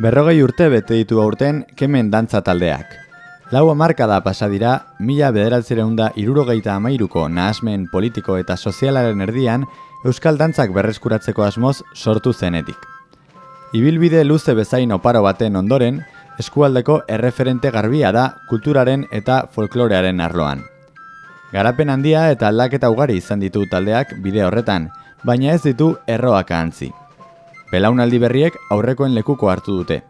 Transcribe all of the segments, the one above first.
Berrogei urte bete ditu aurten kemen dantza taldeak. Lau amarkada pasa dira, mila bederatzireunda irurogeita amairuko nahasmen politiko eta sozialaren erdian Euskal Dantzak berreskuratzeko asmoz sortu zenetik. Ibilbide luze bezain oparo baten ondoren, eskualdeko erreferente garbia da kulturaren eta folklorearen arloan. Garapen handia eta aldaketa ugari izan ditu taldeak bide horretan, baina ez ditu erroak ahantzi. Belaunaldi berriek aurrekoen lekuko hartu dute.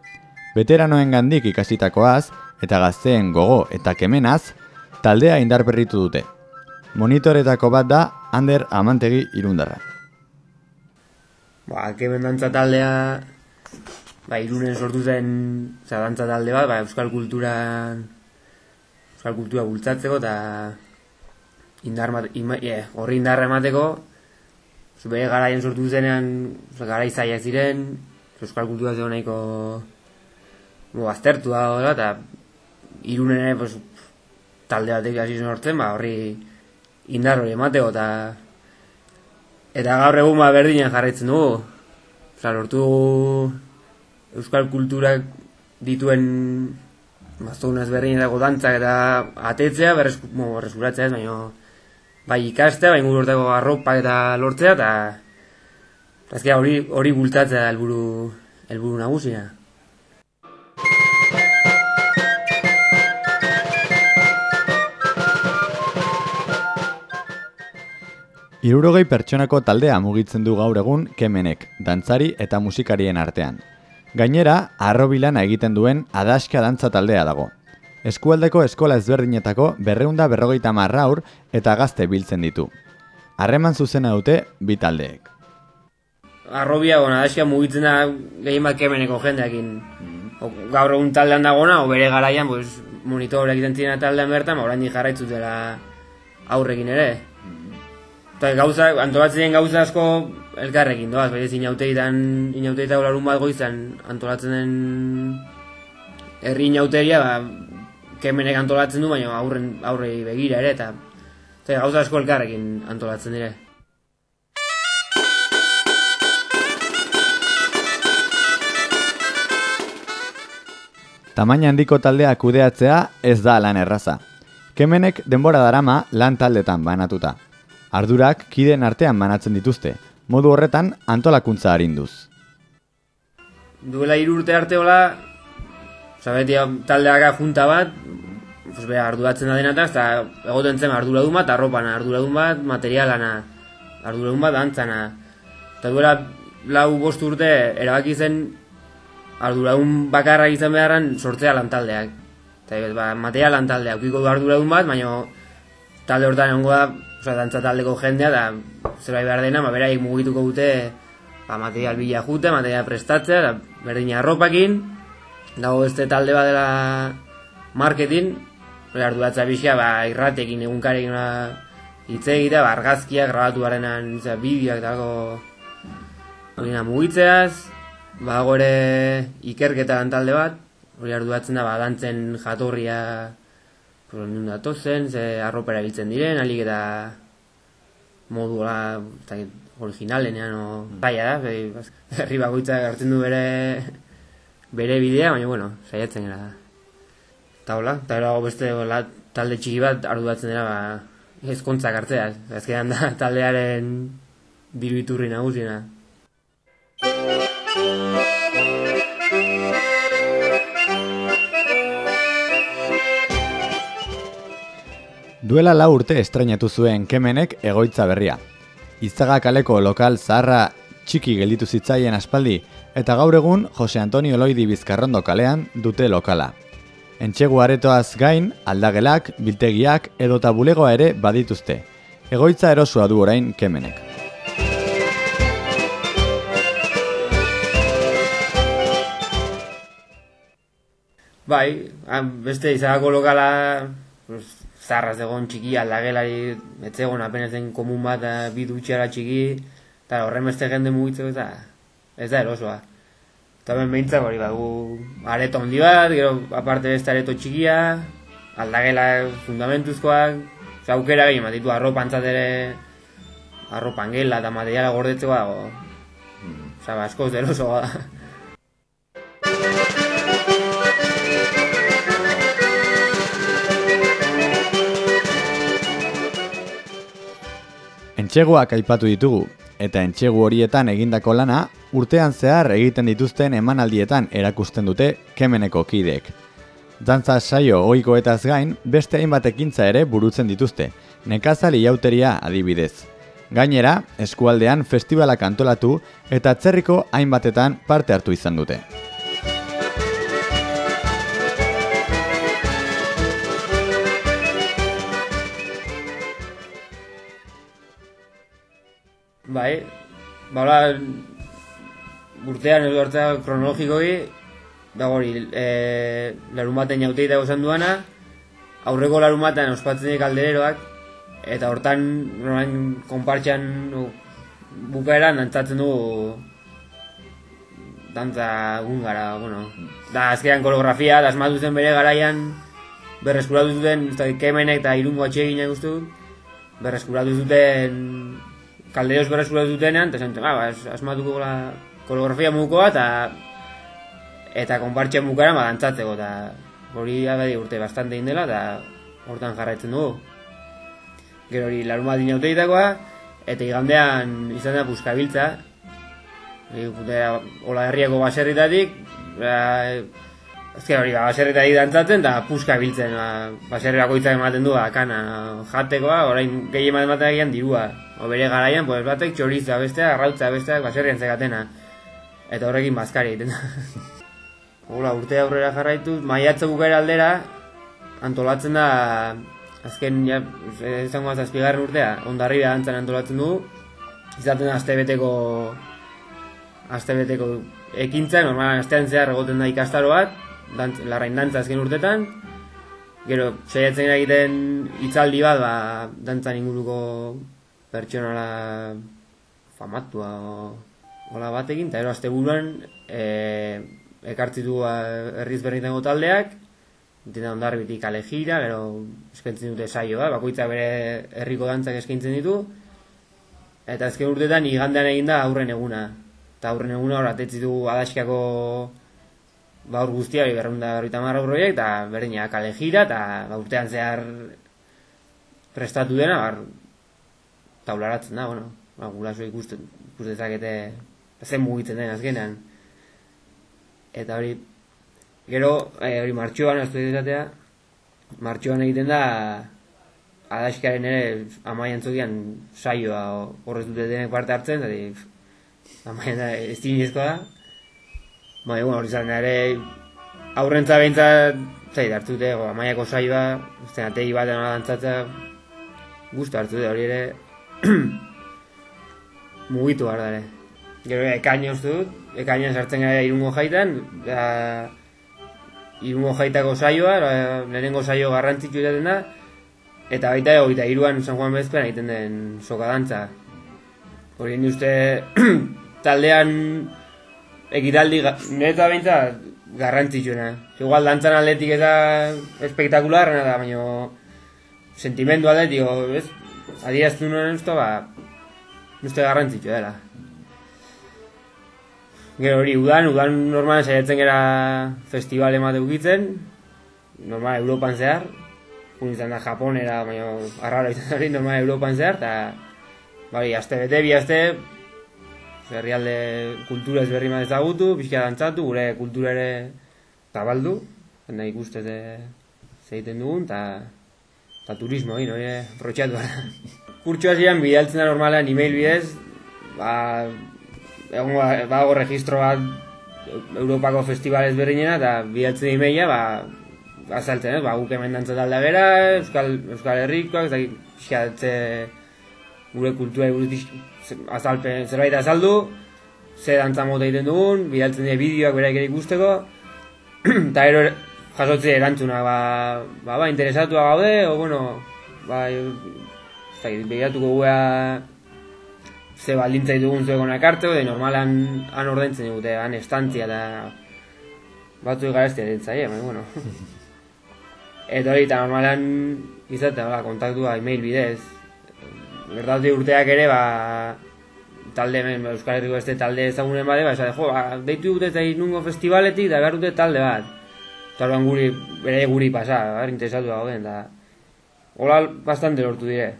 Veteranoen gandik ikasitakoaz eta gazteen gogo eta kemenaz, taldea indar berritu dute. Monitoretako bat da Ander Amantegi irundarra. Ba, kemen dantza taldea, ba, irunen sortu zen za, dantza talde bat, ba, euskal kultura euskal kultura bultzatzeko eta indar ima, yeah, horri indarra emateko zube garaien sortu zenean garai zaiak ziren euskal kultura zego nahiko bo, aztertu da eta irunen ere pues, talde batek hasi hortzen ba, horri indar hori emateko eta eta gaur egun ba berdinen jarraitzen dugu. Osa, lortu euskal kulturak dituen baztunaz berdinetako dantzak eta atetzea, berreskuratzea ez, baina bai ikastea, bai ingururteko arropak eta lortzea, eta azkera hori, hori bultatzea helburu helburu nagusia. Irurogei pertsonako taldea mugitzen du gaur egun kemenek, dantzari eta musikarien artean. Gainera, arrobilana egiten duen adaska dantza taldea dago. Eskualdeko eskola ezberdinetako berreunda berrogeita marraur eta gazte biltzen ditu. Harreman zuzena dute bi taldeek. Arrobia, bona, adaska mugitzen da gehien bat kemeneko jendeakin. Gaur egun taldean dagona, o bere garaian, pues, monitor egiten ziren taldean bertan, orain jarraitzu dela aurrekin ere. Eta gauza, antolatzen gauza asko elkarrekin doaz, berez inauteitan, inauteitan larun bat goizan antolatzen den herri inauteria, ba, kemenek antolatzen du, baina aurren, aurrei begira ere, eta, eta gauza asko elkarrekin antolatzen dire. Tamaina handiko taldea kudeatzea ez da lan erraza. Kemenek denbora darama lan taldetan banatuta. Ardurak kideen artean banatzen dituzte, modu horretan antolakuntza harinduz. Duela irurte arte hola, zabeti taldeaka junta bat, pues be, arduratzen da denata, eta egoten zen arduradun bat, arropana, arduradun bat, materialana, arduradun bat, antzana. Eta duela lau bost urte erabaki zen arduradun bakarra izan beharran sortzea lantaldeak. Eta ba, material lantaldeak, ukiko du arduradun bat, baina talde hortan egongo da, oza, dantza taldeko jendea, da zerbait behar dena, ba, beraik mugituko dute ba, material bila jute, material prestatzea, da, berdina arropakin, dago beste talde bat dela marketing, arduratza bixia, ba, irratekin egunkarekin ba, hitz egitea, ba, argazkiak, grabatu barenan, bideoak dago hori mugitzeaz, ba, gore ikerketa talde bat, hori arduratzen da, ba, dantzen jatorria, Pero nun datozen, ze arropa erabiltzen diren, alik eta modua originalenean o baia da, be, herri bakoitza hartzen du bere bere bidea, baina bueno, saiatzen gara. Eta hola, eta erago beste la, talde txiki bat arduatzen dira ba, ezkontzak hartzea, ezkean da taldearen diru iturri nagusiena. Duela lau urte estrainatu zuen kemenek egoitza berria. Izaga kaleko lokal zaharra txiki gelditu zitzaien aspaldi, eta gaur egun Jose Antonio Loidi Bizkarrondo kalean dute lokala. Entxegu aretoaz gain, aldagelak, biltegiak edota bulegoa ere badituzte. Egoitza erosua du orain kemenek. Bai, beste izagako lokala zarraz egon txiki aldagelari etzegon apenezen komun bat eh, bi dutxara txiki eta horren beste jende mugitzeko eta ez da erosoa. Eta ben behintzak hori bagu areto handi bat, gero aparte beste areto txikia, aldagela fundamentuzkoak, eta aukera gehi matitu arropantzat ere, arropan gela eta materiala gordetzeko dago. Hmm. Osa, ba, askoz derosoa da. Entxegoak aipatu ditugu, eta entxegu horietan egindako lana urtean zehar egiten dituzten emanaldietan erakusten dute kemeneko kideek. Dantza saio ohikoetaz gain, beste hainbat ekintza ere burutzen dituzte, nekazali jauteria adibidez. Gainera, eskualdean festivalak antolatu eta atzerriko hainbatetan parte hartu izan dute. Bai, baula, urtean edo hartzea kronologikoi, da hori, e, larun baten jautei dago zen duana, aurreko larun baten ospatzen dik aldereroak, eta hortan, norain, konpartxan bukaeran dantzatzen du dantza gara, bueno. Da, azkean koreografia, da zen bere garaian, berreskuratu zuten, ez da, kemenek eta irungo atxegin guztu, berreskuratu zuten kalderoz berreskura dutenean, eta zen, ah, ba, asmatuko la koreografia mukoa, eta eta konpartxe mukara ba, dantzatzeko, eta hori abedi urte bastante indela, eta hortan jarraitzen dugu. Gero hori larun bat dinauteitakoa, eta igandean izan da buskabiltza, hola herriako baserritatik, ba, Azken hori, ba, baserretatik dantzatzen, da puska biltzen, ba, baserrerako ematen du, ba, kana jatekoa, orain gehi ematen batean dirua. O bere garaian, pues, batek txoriza bestea, arrautza bestea, baserrian zekatena. Eta horrekin bazkari egiten Hola, urte aurrera jarraitu, maiatze bukaera aldera, antolatzen da, azken, ja, izango azpigarren urtea, ondarri da antzan antolatzen du, izaten da astebeteko, astebeteko ekintza, normalan astean zehar egoten da ikastaro bat, dantz, larrain dantza azken urtetan, gero, saiatzen egiten hitzaldi bat, ba, dantzan inguruko pertsonala famatua o, ola batekin, eta ero azte buruan e, ekartzi du herriz berritengo taldeak, dira ondar bitik ale gira, gero eskaintzen dute saioa, bakoitza bere herriko dantzak eskaintzen ditu, eta azken urtetan igandean egin da aurren eguna. Eta aurren eguna hor atetzi du adaskiako baur guztia, berrunda berrita marra urroiek, eta berdina kale gira, eta ba, urtean zehar prestatu dena, bar, taularatzen da, bueno, ba, gulaso ikusten, ikusten zakete, zen mugitzen den azkenean. Eta hori, gero, e, hori martxoan, ez dut martxoan egiten da, adaskaren ere amaian zokian saioa horrez dute denek parte hartzen, eta amaian da ez dinezkoa da. Ba, egun hori zaren ere aurrentza behintzat, zai, hartu dute, amaiako saioa, ez den ategi batean dantzatza, guztu hartu dute hori ere, mugitu behar dara. Gero ekaino uste dut, ekaino sartzen gara irungo jaitan, da, irungo jaitako saioa, lehenengo saio garrantzitsu izaten da, eta baita ego, eta iruan San Juan Bezpean egiten den soka dantza. Hori uste taldean ekitaldi, neta baita garrantzitsuena. Igual dantzan atletik eta espektakularra da, baina sentimendu atletik, ez? adieraztu nuen usta, ba, uste garrantzitsu dela. Gero hori, udan, udan normalen saiatzen gara festival emate ukitzen, normal Europan zehar, un da Japonera, baina arraro izan hori, normal Europan zehar, eta bai, aste bete, bi aste, herrialde kultura ezberri ma ezagutu, pixka dantzatu, gure kultura ere zabaldu, nahi ikustete zeiten dugun, eta eta turismo egin, hori, protxatu gara. Kurtsu hasian bidaltzen da normalan email bidez, ba, egon ba, registro bat Europako festivalez berrinena, eta bidaltzen emaila, ba, azaltzen, eh? ba, guk hemen dantza talda bera, Euskal, Euskal Herrikoak, eta gure kultura buruz azalpen zerbait azaldu, ze dantza mota egiten dugun, bidaltzen dira bideoak bera ere ikusteko, eta ero jasotze erantzuna, ba, ba, ba, interesatua gaude, o, bueno, ba, eta behiratuko guea ze baldintza ditugun zuek onak hartzeko, de normalan han ordaintzen dute, han estantzia eta batzu garestia ditzaia, baina, bueno. Eta hori, eta normalan izatea, ba, kontaktua email bidez. Gertatu urteak ere, ba, talde hemen, Euskal Herriko beste talde ezagunen bade, ba, esate, jo, ba, deitu dute ez nungo festivaletik, da behar dute talde bat. Eta guri, bere guri pasa, ba, interesatu gauden, da. Hola, bastante lortu dire.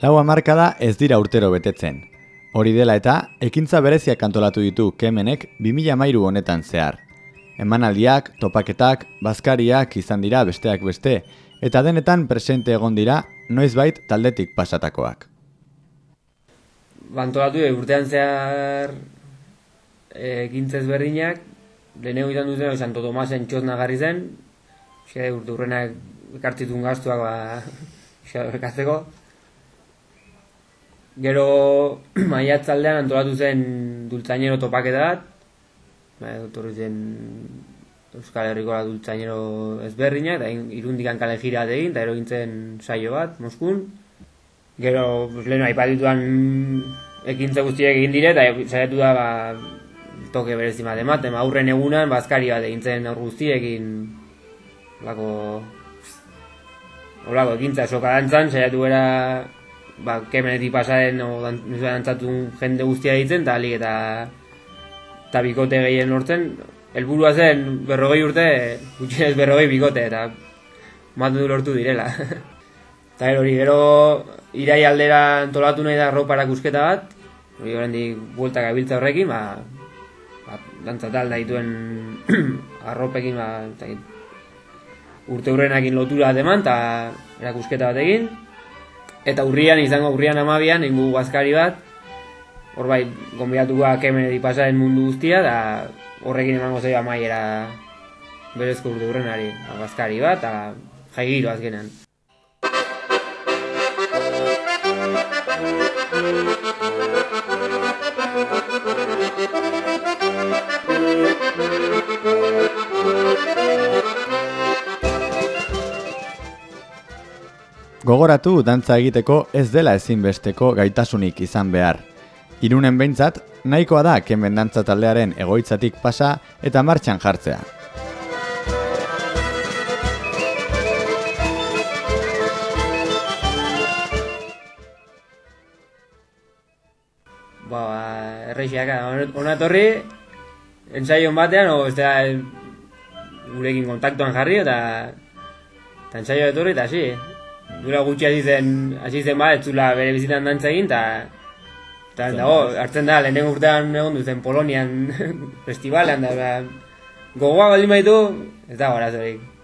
Lau hamarkada ez dira urtero betetzen. Hori dela eta, ekintza bereziak antolatu ditu kemenek 2000 mairu honetan zehar. Emanaldiak, topaketak, bazkariak izan dira besteak beste, eta denetan presente egon dira, noizbait taldetik pasatakoak. Bantolatu urtean zehar e, ekintzez berdinak, lehenengo izan duzen, Santo Tomasen txotna garri zen, xe, urte urrenak ekartzitun gaztuak ba, xe. Gero maiatzaldean antolatu zen dultzainero topaketa bat, ba, etorri zen Euskal Herriko dultzainero ezberdinak, eta irundikan kale jira egin, eta ero gintzen saio bat, Moskun. Gero, pues, lehenu aipatituan ekintza guztiak egin dire, eta saiatu da, ba, toke berezi bat ematen, ba, aurren egunan, bazkari bat egintzen aur guztiekin, lako, olako ekintza soka dantzan, saiatu gara, ba, kemenetik pasaren, o, dantzatu jende guztia ditzen, eta alik eta, eta bikote gehien lortzen, helburua zen berrogei urte, gutxienez berrogei bikote, eta matu lortu direla. eta hori, gero irai aldera antolatu nahi da ropa erakusketa bat, hori garen di bueltak abiltza horrekin, ba, ba dantzatal dituen arropekin, ba, urte hurrenakin lotura bat eman, eta erakusketa bat egin. Eta urrian, izango urrian amabian, ingu bazkari bat, hor bai, gombiatuko kemenedi pasaren mundu guztia, da horrekin emango zaio amaiera berezko urte hurrenari, bazkari bat, eta jaigiro azkenan. Gogoratu dantza egiteko ez dela ezinbesteko gaitasunik izan behar. Irunen behintzat, nahikoa da kenben dantza taldearen egoitzatik pasa eta martxan jartzea. Ba, errexiak, hona etorri, ensaion batean, o ez da, gurekin kontaktuan jarri, eta, eta ensaio etorri, eta hasi, dura gutxi hasi zen, hasi zen ba, ez zula bere bizitan dantza egin, eta, eta, dago, hartzen da, lehenengo urtean egon duzen Polonian festivalean, da, gogoa baldin baitu, ez da, horazorik.